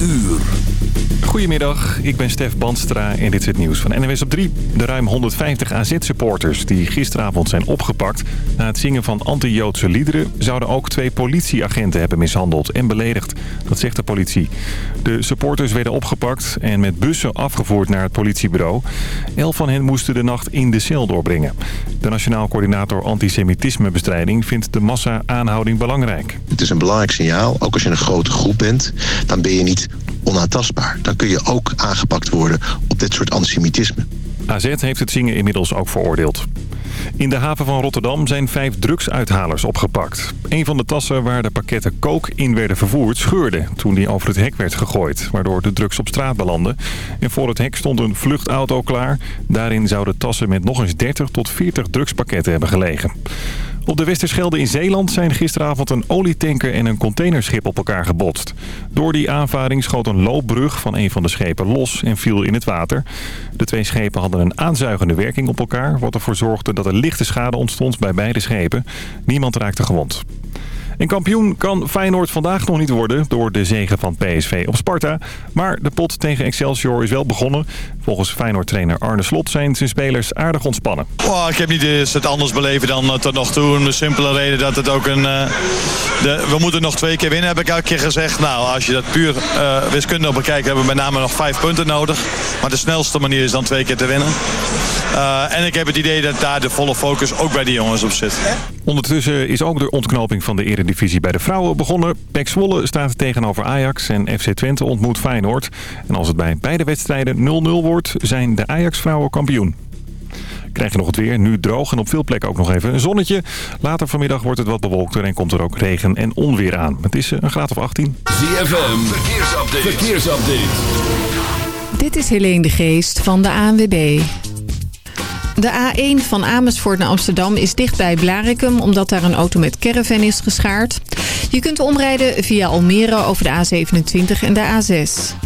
uur. Goedemiddag, ik ben Stef Banstra en dit is het nieuws van NWS op 3. De ruim 150 AZ-supporters die gisteravond zijn opgepakt... na het zingen van anti-Joodse liederen... zouden ook twee politieagenten hebben mishandeld en beledigd. Dat zegt de politie. De supporters werden opgepakt en met bussen afgevoerd naar het politiebureau. Elf van hen moesten de nacht in de cel doorbrengen. De Nationaal Coördinator Antisemitismebestrijding vindt de massa-aanhouding belangrijk. Het is een belangrijk signaal, ook als je een grote groep bent... dan ben je niet onaantastbaar. Dan kun je ook aangepakt worden op dit soort antisemitisme. AZ heeft het zingen inmiddels ook veroordeeld. In de haven van Rotterdam zijn vijf drugsuithalers opgepakt. Een van de tassen waar de pakketten kook in werden vervoerd scheurde toen die over het hek werd gegooid, waardoor de drugs op straat belanden. En voor het hek stond een vluchtauto klaar. Daarin zouden tassen met nog eens 30 tot 40 drugspakketten hebben gelegen. Op de Westerschelde in Zeeland zijn gisteravond een olietanker en een containerschip op elkaar gebotst. Door die aanvaring schoot een loopbrug van een van de schepen los en viel in het water. De twee schepen hadden een aanzuigende werking op elkaar... wat ervoor zorgde dat er lichte schade ontstond bij beide schepen. Niemand raakte gewond. En kampioen kan Feyenoord vandaag nog niet worden door de zegen van PSV op Sparta. Maar de pot tegen Excelsior is wel begonnen. Volgens Feyenoord-trainer Arne Slot zijn zijn spelers aardig ontspannen. Oh, ik heb niet eens het anders beleven dan uh, tot nog toe. De simpele reden dat het ook een... Uh, de, we moeten nog twee keer winnen, heb ik elke keer gezegd. Nou, als je dat puur uh, wiskundig bekijkt, hebben we met name nog vijf punten nodig. Maar de snelste manier is dan twee keer te winnen. en ik heb het idee dat daar de volle focus ook bij die jongens op zit. Ondertussen is ook de ontknoping van de eredivisie bij de vrouwen begonnen. Pek Zwolle staat tegenover Ajax en FC Twente ontmoet Feyenoord. En als het bij beide wedstrijden 0-0 wordt, zijn de Ajax-vrouwen kampioen. Krijg je nog het weer, nu droog en op veel plekken ook nog even een zonnetje. Later vanmiddag wordt het wat bewolkter en komt er ook regen en onweer aan. Het is een graad of 18. ZFM, verkeersupdate. verkeersupdate. Dit is Helene de Geest van de ANWB. De A1 van Amersfoort naar Amsterdam is dicht bij Blarikum... omdat daar een auto met caravan is geschaard. Je kunt omrijden via Almere over de A27 en de A6.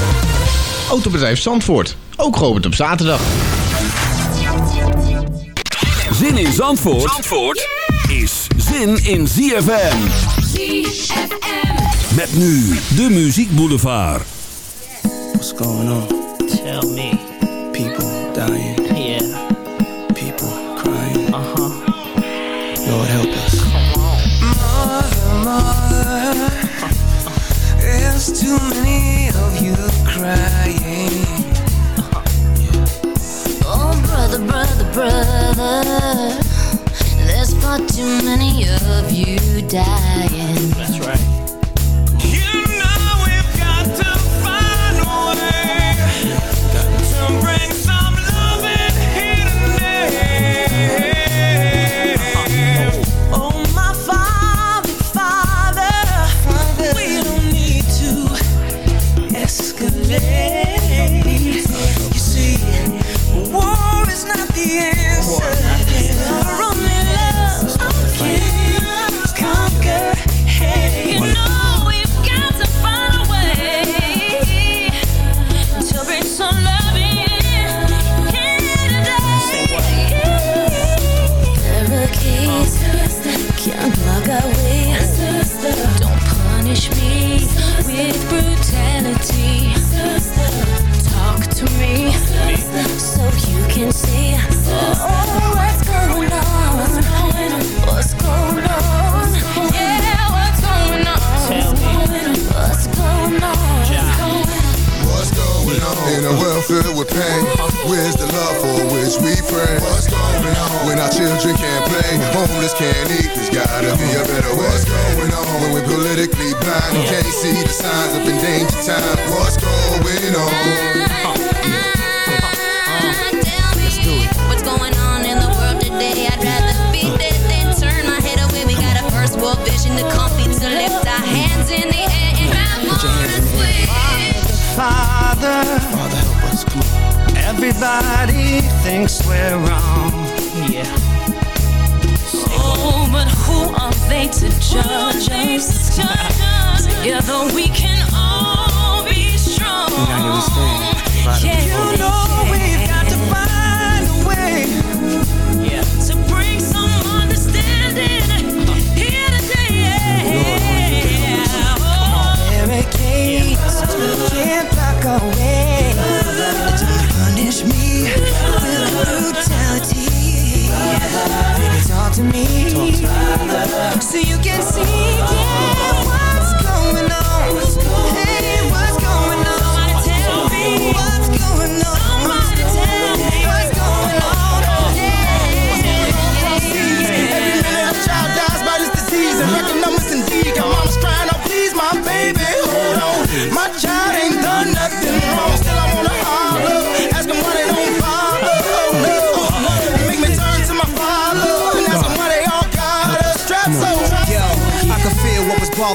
Autobedrijf Zandvoort, ook geopend op zaterdag. Zin in Zandvoort, Zandvoort is zin in ZFM. ZFM. Met nu de Muziek Boulevard. What's going on? Tell me. People dying. Yeah. People crying. Uh-huh. Lord help us. Mother, mother, there's too many of you crying. Brother, brother, there's far too many of you dying. That's right. You know we've got to find a way to bring some love in here today. Oh, my father, father, we don't need to escalate. Talk to me. So you can see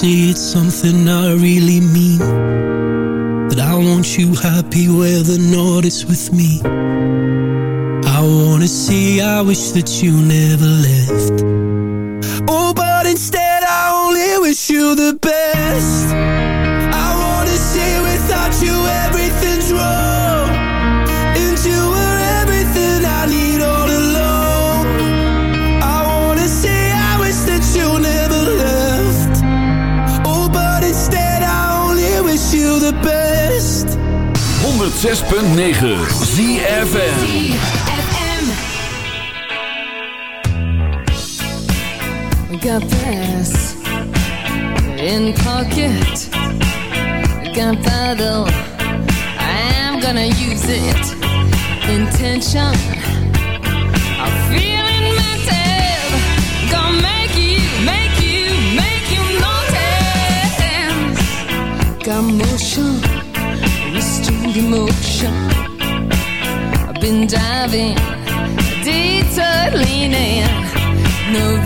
say it's something I really mean. That I want you happy where the north is with me. I wanna see, I wish that you never left. 106.9 ZFM Got brass in pocket. Gunpowder I'm gonna use it. Intention. emotion. I've been diving, detour leaning, no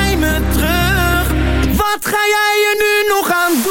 nog aan doen?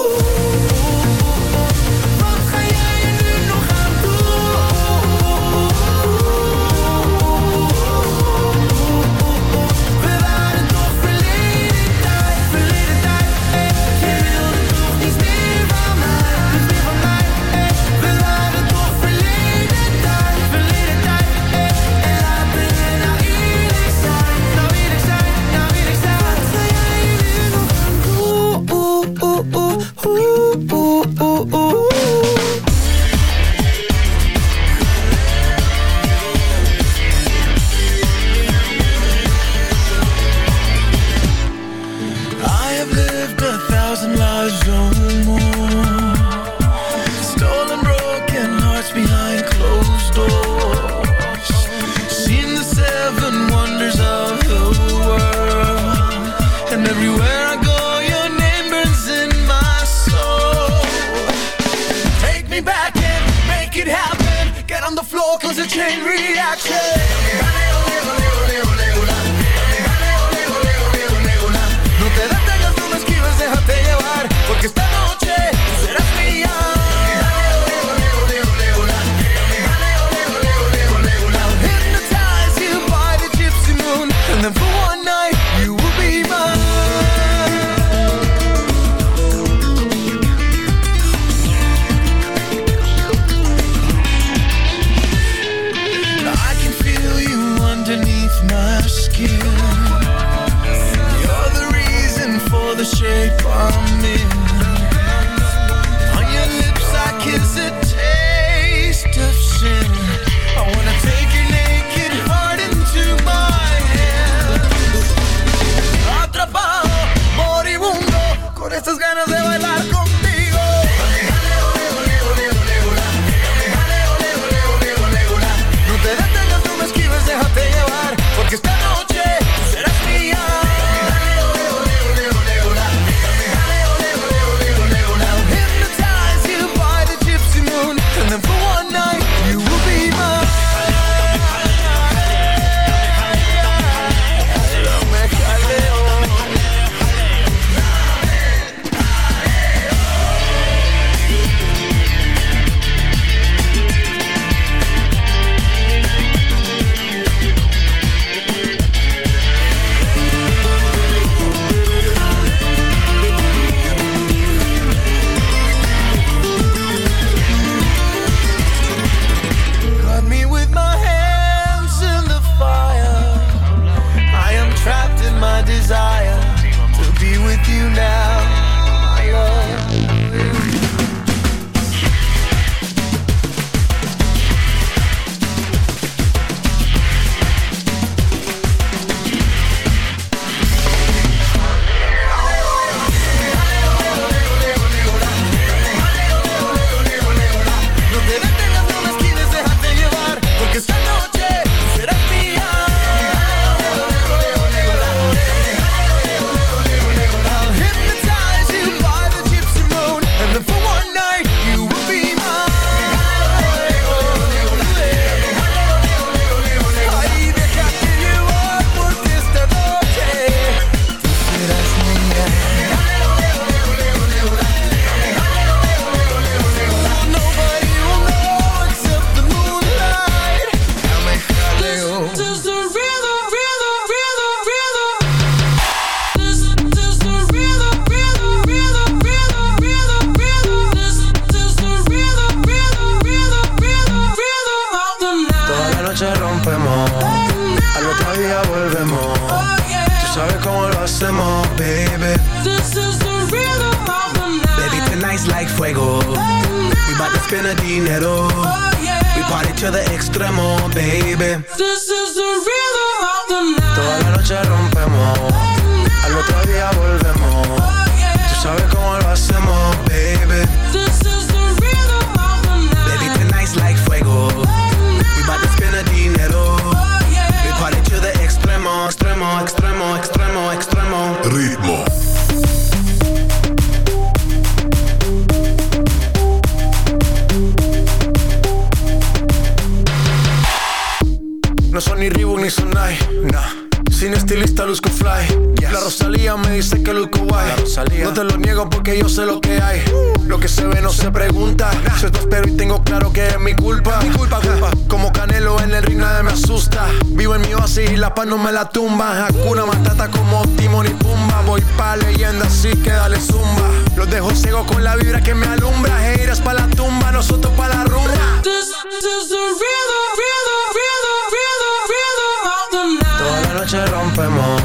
que me alumbra. Heiras pa' la tumba, nosotros pa' la rumba. This is the rhythm, rhythm, rhythm, rhythm, rhythm of the night. Toda la noche rompemos.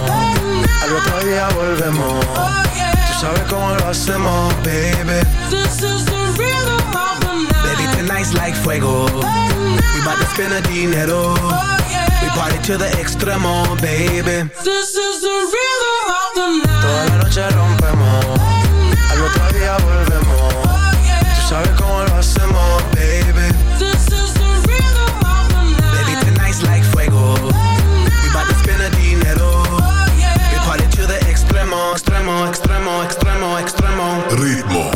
Al otro día volvemos. Tú sabes cómo lo hacemos, baby. This is the rhythm of the night. Baby, tonight's like fuego. We bout to spend a dinero. We party to the extremo, baby. This is the rhythm of the night. Toda la noche rompemos. Otro día volvemos. Tú sabes cómo lo hacemos, baby. This is the rhythm of the night. Baby, tonight's like fuego. We bout to spend a dinero. We party to the extremo, extremo, extremo, extremo, extremo. Ritmo.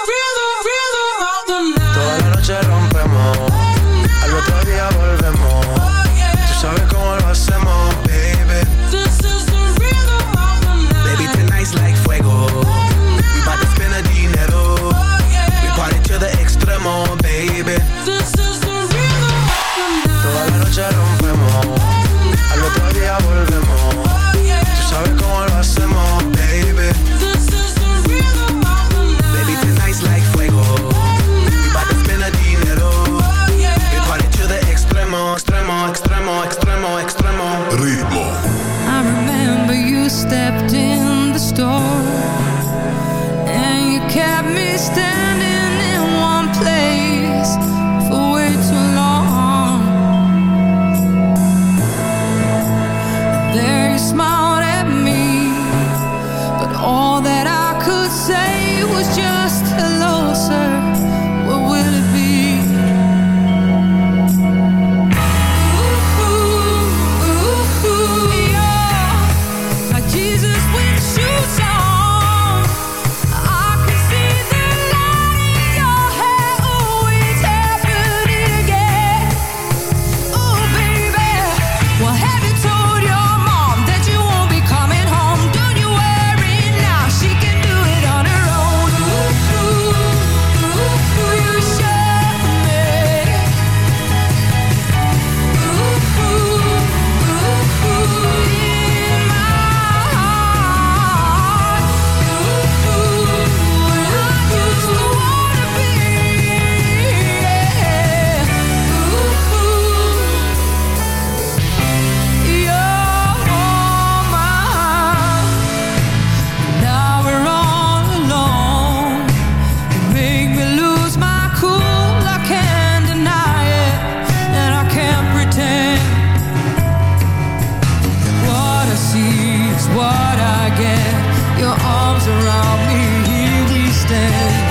around me, here we stand.